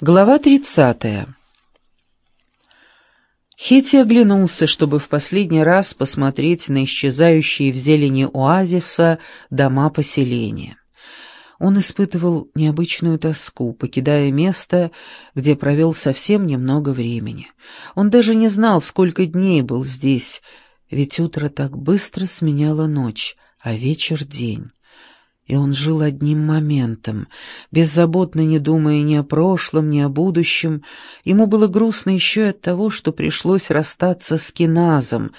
Глава тридцатая. Хетти оглянулся, чтобы в последний раз посмотреть на исчезающие в зелени оазиса дома поселения. Он испытывал необычную тоску, покидая место, где провел совсем немного времени. Он даже не знал, сколько дней был здесь, ведь утро так быстро сменяло ночь, а вечер — день. И он жил одним моментом, беззаботно не думая ни о прошлом, ни о будущем. Ему было грустно еще и от того, что пришлось расстаться с Киназом,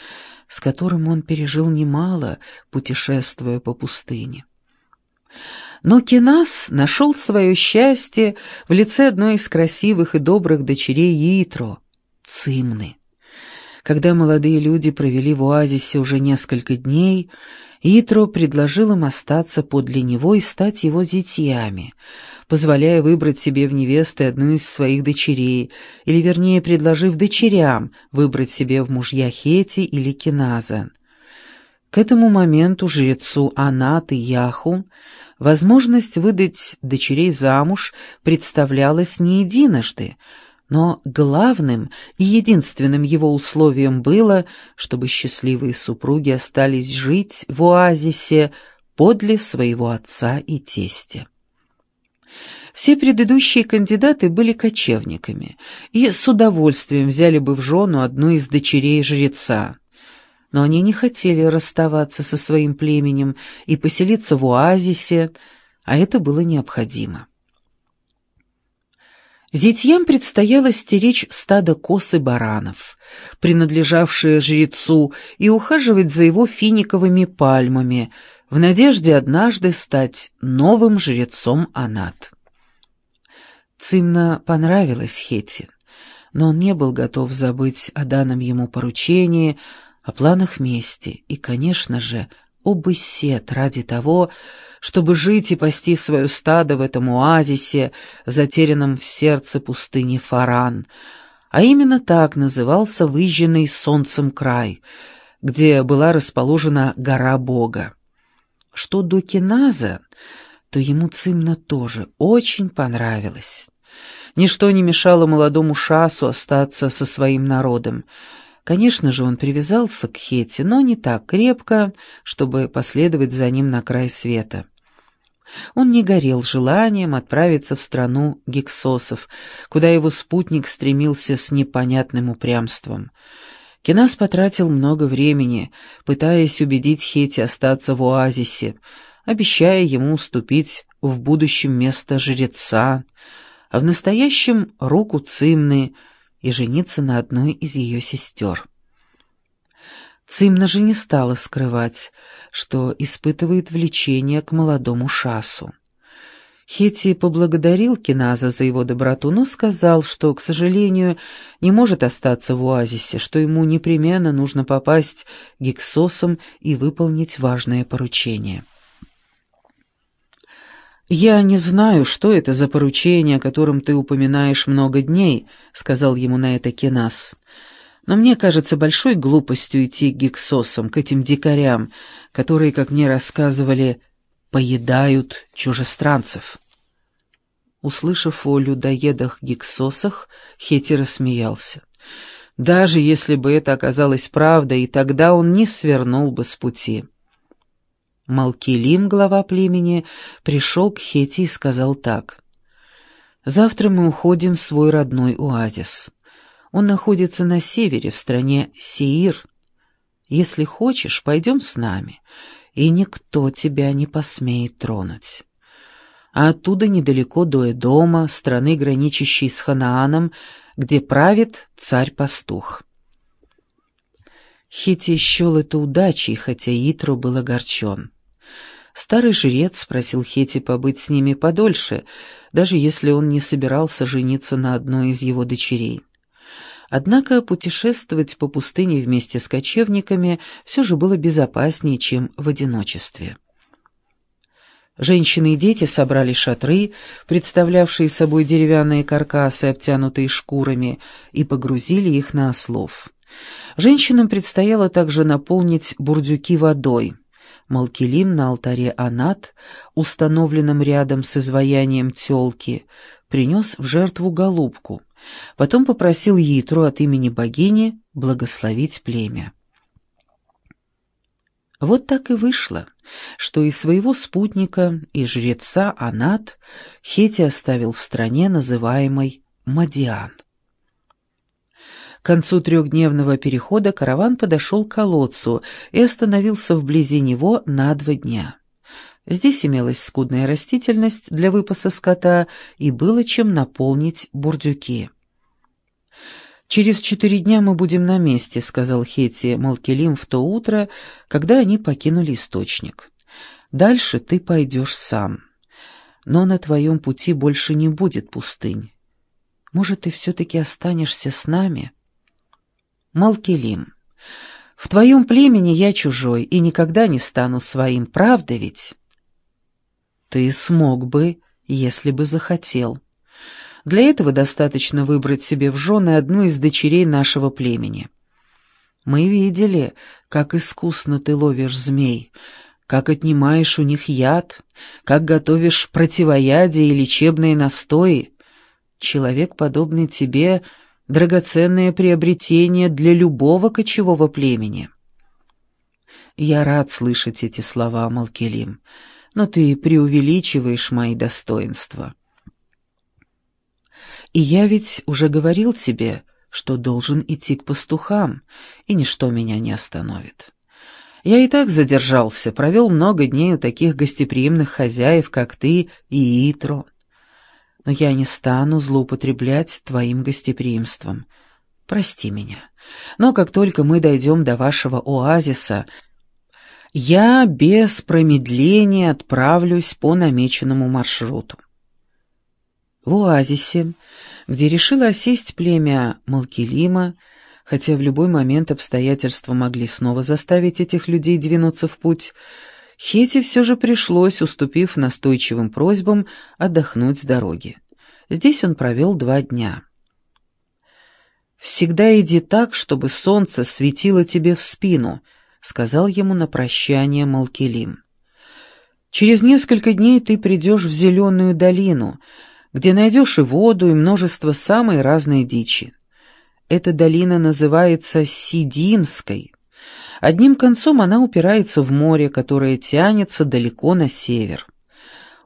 с которым он пережил немало, путешествуя по пустыне. Но Киназ нашел свое счастье в лице одной из красивых и добрых дочерей Итро — Цимны. Когда молодые люди провели в оазисе уже несколько дней, Итро предложил им остаться подле него и стать его зятьями, позволяя выбрать себе в невесты одну из своих дочерей, или, вернее, предложив дочерям выбрать себе в мужья Хети или Киназа. К этому моменту жрецу Анат и Яху возможность выдать дочерей замуж представлялась не единожды — но главным и единственным его условием было, чтобы счастливые супруги остались жить в оазисе подле своего отца и тестя. Все предыдущие кандидаты были кочевниками и с удовольствием взяли бы в жену одну из дочерей жреца. Но они не хотели расставаться со своим племенем и поселиться в оазисе, а это было необходимо. Зятьям предстояло стеречь стадо коз и баранов, принадлежавшие жрецу, и ухаживать за его финиковыми пальмами, в надежде однажды стать новым жрецом Анат. Цимна понравилась Хете, но он не был готов забыть о данном ему поручении, о планах мести и, конечно же, об Исет ради того, чтобы жить и пасти свое стадо в этом оазисе, затерянном в сердце пустыни Фаран, а именно так назывался выжженный солнцем край, где была расположена гора Бога. Что до Киназа, то ему Цимна тоже очень понравилось. Ничто не мешало молодому Шасу остаться со своим народом. Конечно же, он привязался к Хете, но не так крепко, чтобы последовать за ним на край света. Он не горел желанием отправиться в страну гексосов, куда его спутник стремился с непонятным упрямством. Кинас потратил много времени, пытаясь убедить Хети остаться в оазисе, обещая ему уступить в будущем место жреца, а в настоящем — руку Цимны и жениться на одной из ее сестер. Цимна же не стала скрывать, что испытывает влечение к молодому Шасу. Хетти поблагодарил Киназа за его доброту, но сказал, что, к сожалению, не может остаться в оазисе, что ему непременно нужно попасть гексосом и выполнить важное поручение. «Я не знаю, что это за поручение, о котором ты упоминаешь много дней», — сказал ему на это Киназ. Но мне кажется большой глупостью идти к гексосам, к этим дикарям, которые, как мне рассказывали, поедают чужестранцев. Услышав о людоедах-гексосах, Хети рассмеялся. Даже если бы это оказалось правдой, и тогда он не свернул бы с пути. Малкилим, глава племени, пришел к Хети и сказал так. «Завтра мы уходим в свой родной оазис. Он находится на севере, в стране Сеир. Если хочешь, пойдем с нами, и никто тебя не посмеет тронуть. А оттуда недалеко до Эдома, страны, граничащей с Ханааном, где правит царь-пастух. Хити счел это удачей, хотя Итро был огорчен. Старый жрец просил Хети побыть с ними подольше, даже если он не собирался жениться на одной из его дочерей. Однако путешествовать по пустыне вместе с кочевниками все же было безопаснее, чем в одиночестве. Женщины и дети собрали шатры, представлявшие собой деревянные каркасы, обтянутые шкурами, и погрузили их на ослов. Женщинам предстояло также наполнить бурдюки водой. Малкилим на алтаре Анат, установленном рядом с изваянием тёлки, принес в жертву голубку, потом попросил Yitrу от имени богини благословить племя. Вот так и вышло, что и своего спутника, и жреца Анат Хети оставил в стране, называемой Мадиан. К концу трехдневного перехода караван подошел к колодцу и остановился вблизи него на два дня. Здесь имелась скудная растительность для выпаса скота и было чем наполнить бурдюки. «Через четыре дня мы будем на месте», — сказал Хети Малкелим в то утро, когда они покинули источник. «Дальше ты пойдешь сам. Но на твоем пути больше не будет пустынь. Может, ты все-таки останешься с нами?» Малкелим, в твоем племени я чужой и никогда не стану своим, правда ведь? Ты смог бы, если бы захотел. Для этого достаточно выбрать себе в жены одну из дочерей нашего племени. Мы видели, как искусно ты ловишь змей, как отнимаешь у них яд, как готовишь противоядие и лечебные настои. Человек, подобный тебе, — драгоценное приобретение для любого кочевого племени. Я рад слышать эти слова, Малкелим, но ты преувеличиваешь мои достоинства. И я ведь уже говорил тебе, что должен идти к пастухам, и ничто меня не остановит. Я и так задержался, провел много дней у таких гостеприимных хозяев, как ты и Итро но я не стану злоупотреблять твоим гостеприимством. Прости меня. Но как только мы дойдем до вашего оазиса, я без промедления отправлюсь по намеченному маршруту. В оазисе, где решило осесть племя Малкилима, хотя в любой момент обстоятельства могли снова заставить этих людей двинуться в путь, Хете все же пришлось, уступив настойчивым просьбам, отдохнуть с дороги. Здесь он провел два дня. «Всегда иди так, чтобы солнце светило тебе в спину», — сказал ему на прощание Малкелим. «Через несколько дней ты придешь в зеленую долину, где найдешь и воду, и множество самой разной дичи. Эта долина называется Сидимской, Одним концом она упирается в море, которое тянется далеко на север.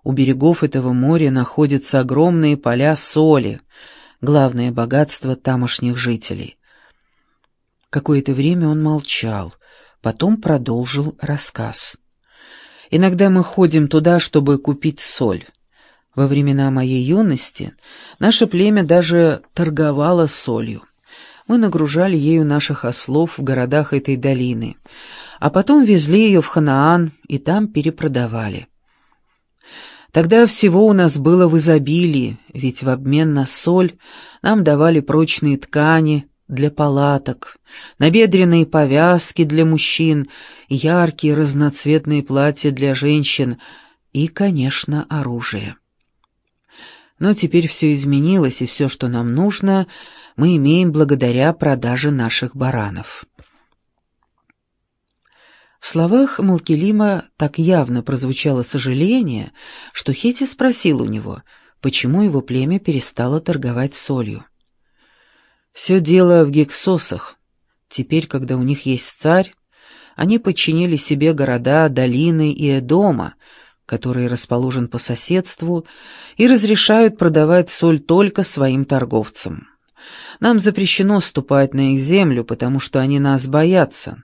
У берегов этого моря находятся огромные поля соли, главное богатство тамошних жителей. Какое-то время он молчал, потом продолжил рассказ. «Иногда мы ходим туда, чтобы купить соль. Во времена моей юности наше племя даже торговало солью мы нагружали ею наших ослов в городах этой долины, а потом везли ее в Ханаан и там перепродавали. Тогда всего у нас было в изобилии, ведь в обмен на соль нам давали прочные ткани для палаток, набедренные повязки для мужчин, яркие разноцветные платья для женщин и, конечно, оружие. Но теперь все изменилось, и все, что нам нужно — мы имеем благодаря продаже наших баранов. В словах Малкелима так явно прозвучало сожаление, что Хети спросил у него, почему его племя перестало торговать солью. «Все дело в гексосах. Теперь, когда у них есть царь, они подчинили себе города, долины и Эдома, который расположен по соседству, и разрешают продавать соль только своим торговцам. Нам запрещено ступать на их землю, потому что они нас боятся.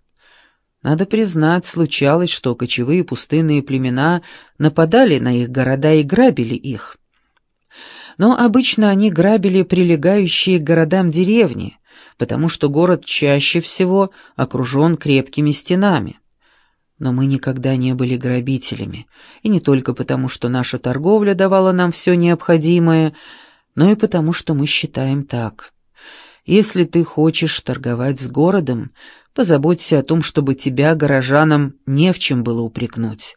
Надо признать, случалось, что кочевые пустынные племена нападали на их города и грабили их. Но обычно они грабили прилегающие к городам деревни, потому что город чаще всего окружен крепкими стенами. Но мы никогда не были грабителями, и не только потому, что наша торговля давала нам все необходимое, но и потому, что мы считаем так. Если ты хочешь торговать с городом, позаботься о том, чтобы тебя, горожанам, не в чем было упрекнуть».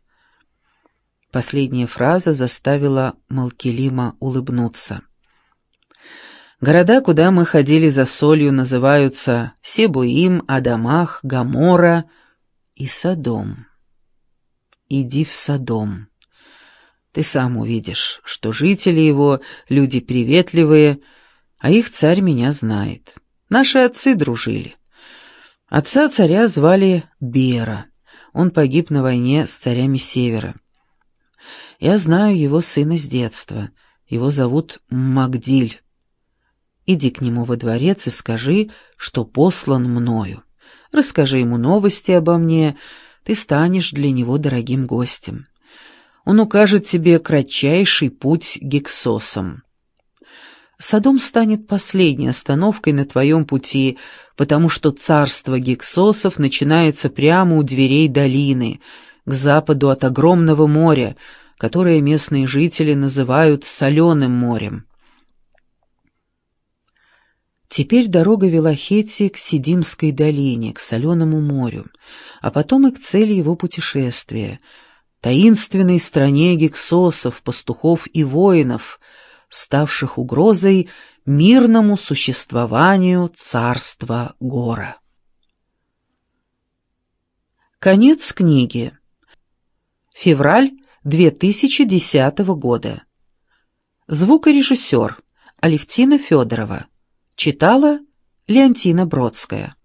Последняя фраза заставила Малкелима улыбнуться. Города, куда мы ходили за солью, называются Себуим, Адамах, Гамора и Содом. иди в Содом. Ты сам увидишь, что жители его — люди приветливые, а их царь меня знает. Наши отцы дружили. Отца царя звали Бера. Он погиб на войне с царями Севера. Я знаю его сына с детства. Его зовут Магдиль. Иди к нему во дворец и скажи, что послан мною. Расскажи ему новости обо мне, ты станешь для него дорогим гостем. Он укажет тебе кратчайший путь гексосом. Содом станет последней остановкой на твоем пути, потому что царство гексосов начинается прямо у дверей долины, к западу от огромного моря, которое местные жители называют «соленым морем». Теперь дорога вела Хетти к Сидимской долине, к Соленому морю, а потом и к цели его путешествия — таинственной стране гексосов, пастухов и воинов, ставших угрозой мирному существованию царства Гора. Конец книги. Февраль 2010 года. Звукорежиссер Алевтина Федорова. Читала Леонтина Бродская.